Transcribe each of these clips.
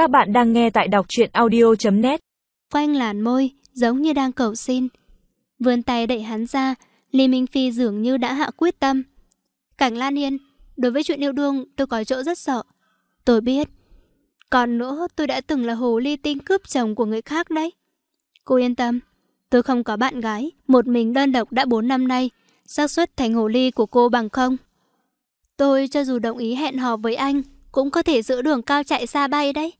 Các bạn đang nghe tại đọc truyện audio.net Quanh làn môi, giống như đang cầu xin. Vươn tay đẩy hắn ra, Lý Minh Phi dường như đã hạ quyết tâm. Cảnh Lan Yên, đối với chuyện yêu đương tôi có chỗ rất sợ. Tôi biết. Còn nữa, tôi đã từng là hồ ly tinh cướp chồng của người khác đấy. Cô yên tâm, tôi không có bạn gái, một mình đơn độc đã 4 năm nay. xác suất thành hồ ly của cô bằng không. Tôi cho dù đồng ý hẹn hò với anh, cũng có thể giữ đường cao chạy xa bay đấy.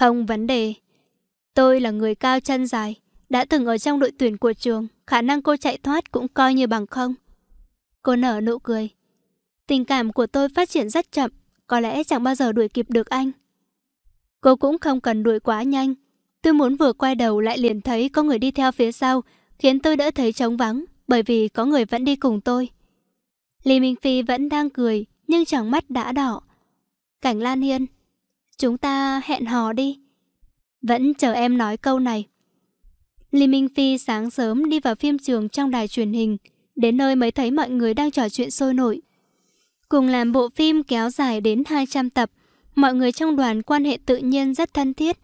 Không vấn đề. Tôi là người cao chân dài, đã từng ở trong đội tuyển của trường, khả năng cô chạy thoát cũng coi như bằng không. Cô nở nụ cười. Tình cảm của tôi phát triển rất chậm, có lẽ chẳng bao giờ đuổi kịp được anh. Cô cũng không cần đuổi quá nhanh. Tôi muốn vừa quay đầu lại liền thấy có người đi theo phía sau, khiến tôi đỡ thấy trống vắng, bởi vì có người vẫn đi cùng tôi. Lý Minh Phi vẫn đang cười, nhưng chẳng mắt đã đỏ. Cảnh Lan Hiên, chúng ta hẹn hò đi. Vẫn chờ em nói câu này. Lý Minh Phi sáng sớm đi vào phim trường trong đài truyền hình, đến nơi mới thấy mọi người đang trò chuyện sôi nổi. Cùng làm bộ phim kéo dài đến 200 tập, mọi người trong đoàn quan hệ tự nhiên rất thân thiết.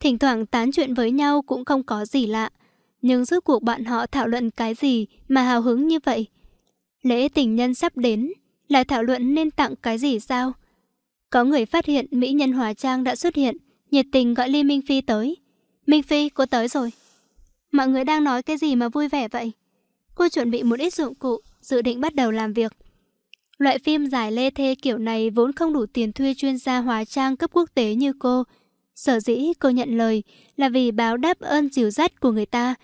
Thỉnh thoảng tán chuyện với nhau cũng không có gì lạ. Nhưng rốt cuộc bọn họ thảo luận cái gì mà hào hứng như vậy? Lễ tình nhân sắp đến, lại thảo luận nên tặng cái gì sao? Có người phát hiện mỹ nhân hóa trang đã xuất hiện, nhiệt tình gọi Ly Minh Phi tới. Minh Phi, cô tới rồi. Mọi người đang nói cái gì mà vui vẻ vậy? Cô chuẩn bị một ít dụng cụ, dự định bắt đầu làm việc. Loại phim giải lê thê kiểu này vốn không đủ tiền thuê chuyên gia hóa trang cấp quốc tế như cô. Sở dĩ cô nhận lời là vì báo đáp ơn dìu dắt của người ta.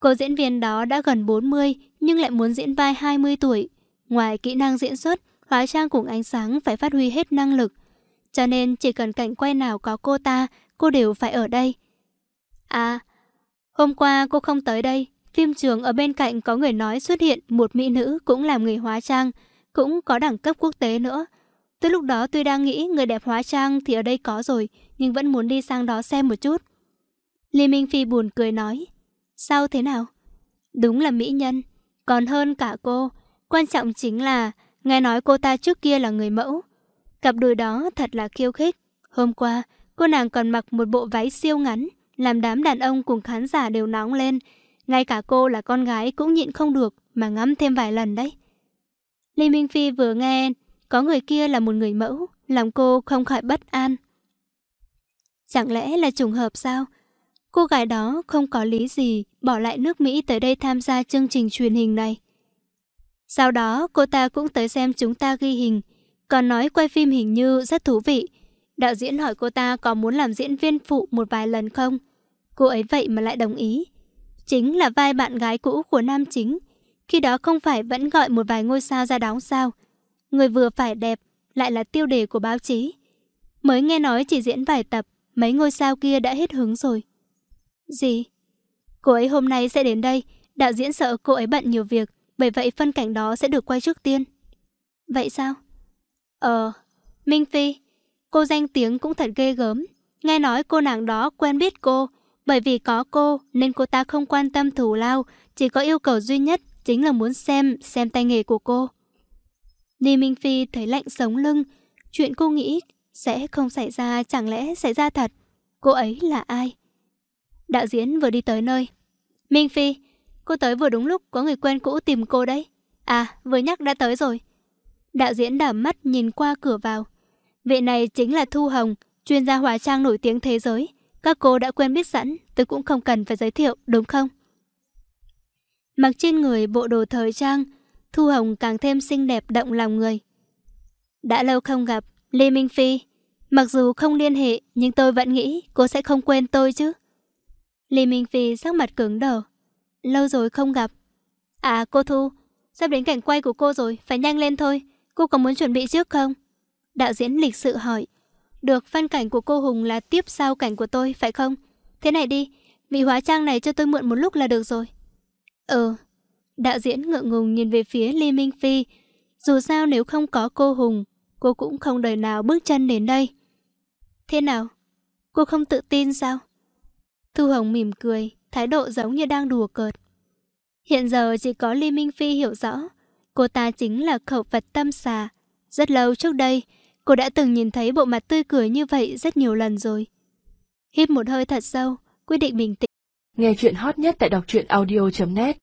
Cô diễn viên đó đã gần 40 nhưng lại muốn diễn vai 20 tuổi. Ngoài kỹ năng diễn xuất, hóa trang cùng ánh sáng phải phát huy hết năng lực. Cho nên chỉ cần cảnh quay nào có cô ta, cô đều phải ở đây. À, hôm qua cô không tới đây. Phim trường ở bên cạnh có người nói xuất hiện một mỹ nữ cũng làm người hóa trang, cũng có đẳng cấp quốc tế nữa. Tới lúc đó tôi đang nghĩ người đẹp hóa trang thì ở đây có rồi, nhưng vẫn muốn đi sang đó xem một chút. Lý Minh Phi buồn cười nói, sao thế nào? Đúng là mỹ nhân, còn hơn cả cô. Quan trọng chính là, nghe nói cô ta trước kia là người mẫu. Cặp đôi đó thật là khiêu khích. Hôm qua, cô nàng còn mặc một bộ váy siêu ngắn, làm đám đàn ông cùng khán giả đều nóng lên. Ngay cả cô là con gái cũng nhịn không được mà ngắm thêm vài lần đấy. Lý Minh Phi vừa nghe có người kia là một người mẫu, làm cô không khỏi bất an. Chẳng lẽ là trùng hợp sao? Cô gái đó không có lý gì bỏ lại nước Mỹ tới đây tham gia chương trình truyền hình này. Sau đó cô ta cũng tới xem chúng ta ghi hình, còn nói quay phim hình như rất thú vị. Đạo diễn hỏi cô ta có muốn làm diễn viên phụ một vài lần không? Cô ấy vậy mà lại đồng ý. Chính là vai bạn gái cũ của nam chính. Khi đó không phải vẫn gọi một vài ngôi sao ra đóng sao? Người vừa phải đẹp, lại là tiêu đề của báo chí. Mới nghe nói chỉ diễn vài tập, mấy ngôi sao kia đã hết hứng rồi. Gì? Cô ấy hôm nay sẽ đến đây, đạo diễn sợ cô ấy bận nhiều việc, bởi vậy phân cảnh đó sẽ được quay trước tiên. Vậy sao? Ờ, Minh Phi, cô danh tiếng cũng thật ghê gớm. Nghe nói cô nàng đó quen biết cô, bởi vì có cô nên cô ta không quan tâm thù lao, chỉ có yêu cầu duy nhất chính là muốn xem, xem tay nghề của cô. Ni Minh Phi thấy lạnh sống lưng, chuyện cô nghĩ sẽ không xảy ra chẳng lẽ xảy ra thật. Cô ấy là ai? Đạo diễn vừa đi tới nơi. Minh Phi, cô tới vừa đúng lúc có người quen cũ tìm cô đấy. À, vừa nhắc đã tới rồi. Đạo diễn đảo mắt nhìn qua cửa vào. Vị này chính là Thu Hồng, chuyên gia hóa trang nổi tiếng thế giới. Các cô đã quen biết sẵn, tôi cũng không cần phải giới thiệu, đúng không? Mặc trên người bộ đồ thời trang, Thu Hồng càng thêm xinh đẹp động lòng người. Đã lâu không gặp, Lê Minh Phi. Mặc dù không liên hệ, nhưng tôi vẫn nghĩ cô sẽ không quên tôi chứ. Lê Minh Phi sắc mặt cứng đờ. Lâu rồi không gặp. À cô Thu, sắp đến cảnh quay của cô rồi, phải nhanh lên thôi. Cô có muốn chuẩn bị trước không? Đạo diễn lịch sự hỏi. Được, phân cảnh của cô Hùng là tiếp sau cảnh của tôi, phải không? Thế này đi, vị hóa trang này cho tôi mượn một lúc là được rồi. Ừ. Đạo diễn ngượng ngùng nhìn về phía Lê Minh Phi. Dù sao nếu không có cô Hùng, cô cũng không đời nào bước chân đến đây. Thế nào? Cô không tự tin sao? Thu Hồng mỉm cười, thái độ giống như đang đùa cợt. Hiện giờ chỉ có Lý Minh Phi hiểu rõ, cô ta chính là khẩu Phật tâm xà. Rất lâu trước đây, Cô đã từng nhìn thấy bộ mặt tươi cười như vậy rất nhiều lần rồi. Hít một hơi thật sâu, quyết định bình tĩnh. Nghe chuyện hot nhất tại đọc truyện audio.net